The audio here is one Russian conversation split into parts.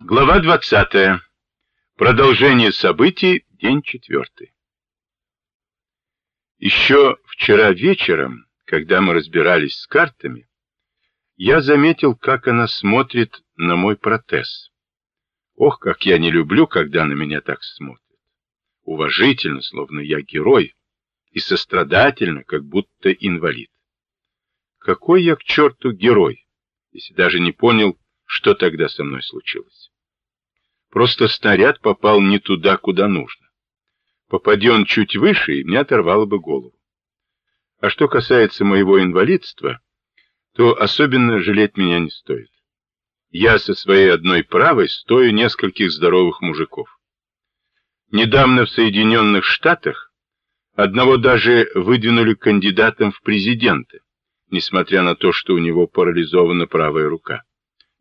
Глава 20. Продолжение событий, день четвертый. Еще вчера вечером, когда мы разбирались с картами, я заметил, как она смотрит на мой протез. Ох, как я не люблю, когда на меня так смотрят. Уважительно, словно я герой, и сострадательно, как будто инвалид. Какой я к черту герой, если даже не понял, что тогда со мной случилось. Просто снаряд попал не туда, куда нужно. Попади он чуть выше, и мне оторвало бы голову. А что касается моего инвалидства, то особенно жалеть меня не стоит. Я со своей одной правой стою нескольких здоровых мужиков. Недавно в Соединенных Штатах одного даже выдвинули кандидатом в президенты, несмотря на то, что у него парализована правая рука.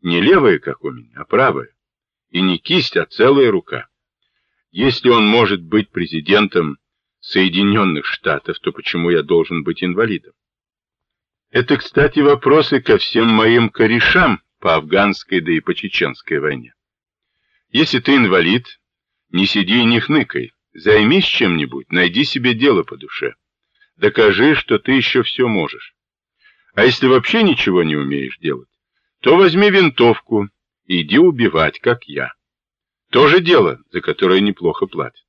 Не левая, как у меня, а правая. И не кисть, а целая рука. Если он может быть президентом Соединенных Штатов, то почему я должен быть инвалидом? Это, кстати, вопросы ко всем моим корешам по афганской, да и по чеченской войне. Если ты инвалид, не сиди и не хныкай, займись чем-нибудь, найди себе дело по душе. Докажи, что ты еще все можешь. А если вообще ничего не умеешь делать, то возьми винтовку и иди убивать, как я. То же дело, за которое неплохо платят.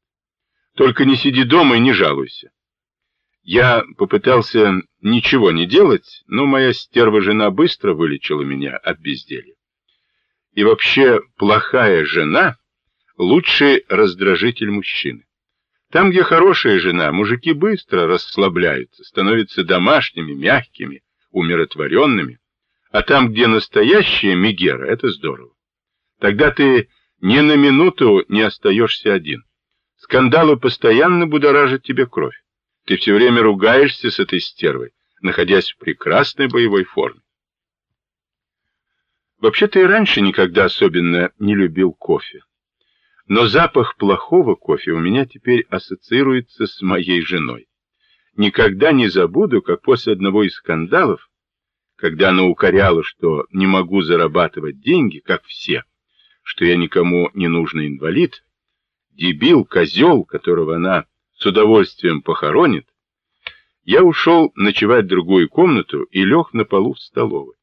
Только не сиди дома и не жалуйся. Я попытался ничего не делать, но моя стерва жена быстро вылечила меня от безделья. И вообще, плохая жена — лучший раздражитель мужчины. Там, где хорошая жена, мужики быстро расслабляются, становятся домашними, мягкими, умиротворенными. А там, где настоящая Мегера, это здорово. Тогда ты ни на минуту не остаешься один. Скандалы постоянно будоражат тебе кровь. Ты все время ругаешься с этой стервой, находясь в прекрасной боевой форме. Вообще-то и раньше никогда особенно не любил кофе. Но запах плохого кофе у меня теперь ассоциируется с моей женой. Никогда не забуду, как после одного из скандалов, когда она укоряла, что не могу зарабатывать деньги, как все, что я никому не нужный инвалид, дебил, козел, которого она с удовольствием похоронит, я ушел ночевать в другую комнату и лег на полу в столовой.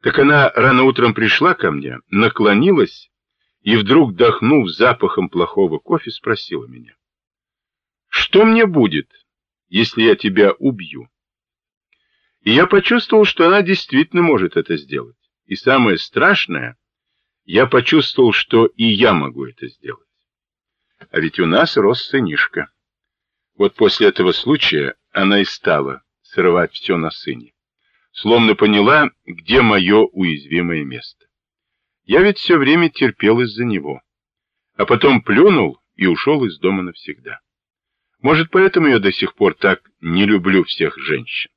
Так она рано утром пришла ко мне, наклонилась и вдруг, дохнув запахом плохого кофе, спросила меня. «Что мне будет, если я тебя убью?» И я почувствовал, что она действительно может это сделать. И самое страшное — я почувствовал, что и я могу это сделать. А ведь у нас рос сынишка. Вот после этого случая она и стала срывать все на сыне. Словно поняла, где мое уязвимое место. Я ведь все время терпел из-за него. А потом плюнул и ушел из дома навсегда. Может, поэтому я до сих пор так не люблю всех женщин.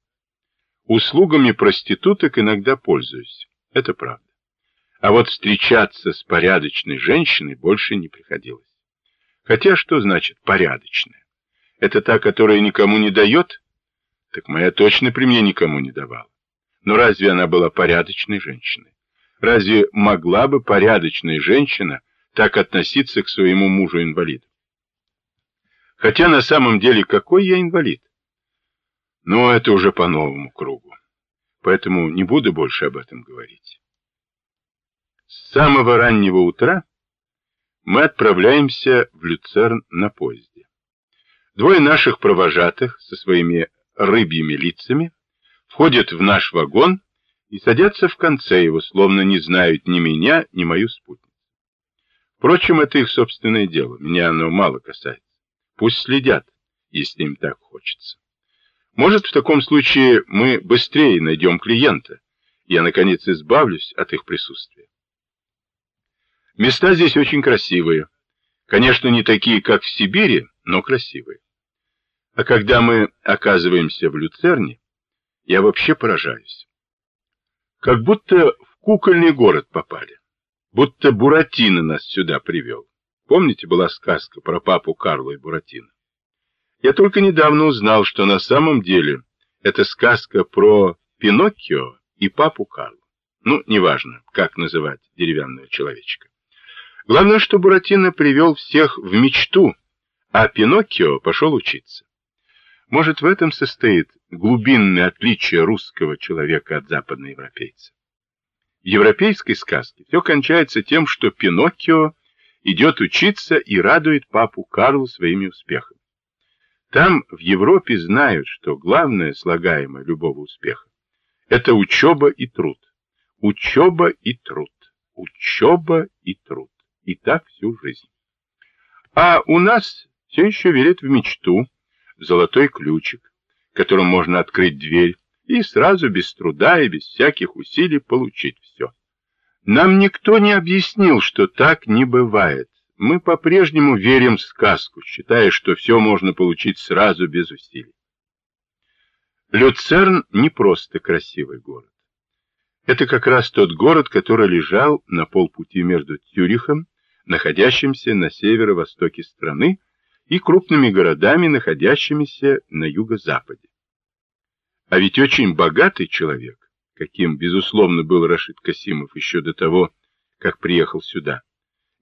Услугами проституток иногда пользуюсь. Это правда. А вот встречаться с порядочной женщиной больше не приходилось. Хотя что значит порядочная? Это та, которая никому не дает? Так моя точно при мне никому не давала. Но разве она была порядочной женщиной? Разве могла бы порядочная женщина так относиться к своему мужу-инвалиду? Хотя на самом деле какой я инвалид? Но это уже по новому кругу. Поэтому не буду больше об этом говорить. С самого раннего утра мы отправляемся в Люцерн на поезде. Двое наших провожатых со своими рыбьими лицами входят в наш вагон и садятся в конце его, словно не знают ни меня, ни мою спутницу. Впрочем, это их собственное дело, меня оно мало касается. Пусть следят, если им так хочется. Может, в таком случае мы быстрее найдем клиента, я, наконец, избавлюсь от их присутствия. Места здесь очень красивые. Конечно, не такие, как в Сибири, но красивые. А когда мы оказываемся в Люцерне, я вообще поражаюсь. Как будто в кукольный город попали. Будто Буратино нас сюда привел. Помните, была сказка про папу Карло и Буратино? Я только недавно узнал, что на самом деле это сказка про Пиноккио и папу Карло. Ну, неважно, как называть деревянного человечка. Главное, что Буратино привел всех в мечту, а Пиноккио пошел учиться. Может, в этом состоит глубинное отличие русского человека от западноевропейца. В европейской сказке все кончается тем, что Пиноккио идет учиться и радует папу Карлу своими успехами. Там, в Европе, знают, что главное слагаемое любого успеха – это учеба и труд. Учеба и труд. Учеба и труд. И так всю жизнь. А у нас все еще верят в мечту, в золотой ключик, которым можно открыть дверь и сразу без труда и без всяких усилий получить все. Нам никто не объяснил, что так не бывает. Мы по-прежнему верим в сказку, считая, что все можно получить сразу без усилий. Люцерн не просто красивый город. Это как раз тот город, который лежал на полпути между Тюрихом, находящимся на северо-востоке страны, и крупными городами, находящимися на юго-западе. А ведь очень богатый человек, каким, безусловно, был Рашид Касимов еще до того, как приехал сюда,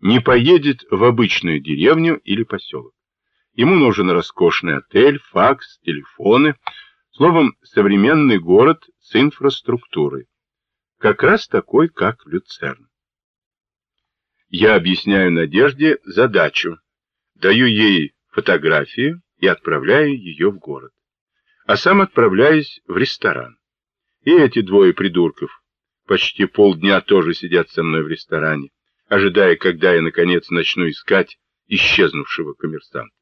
не поедет в обычную деревню или поселок. Ему нужен роскошный отель, факс, телефоны, словом, современный город с инфраструктурой, как раз такой, как Люцерн. Я объясняю Надежде задачу, даю ей фотографию и отправляю ее в город, а сам отправляюсь в ресторан. И эти двое придурков почти полдня тоже сидят со мной в ресторане, ожидая, когда я, наконец, начну искать исчезнувшего коммерсанта.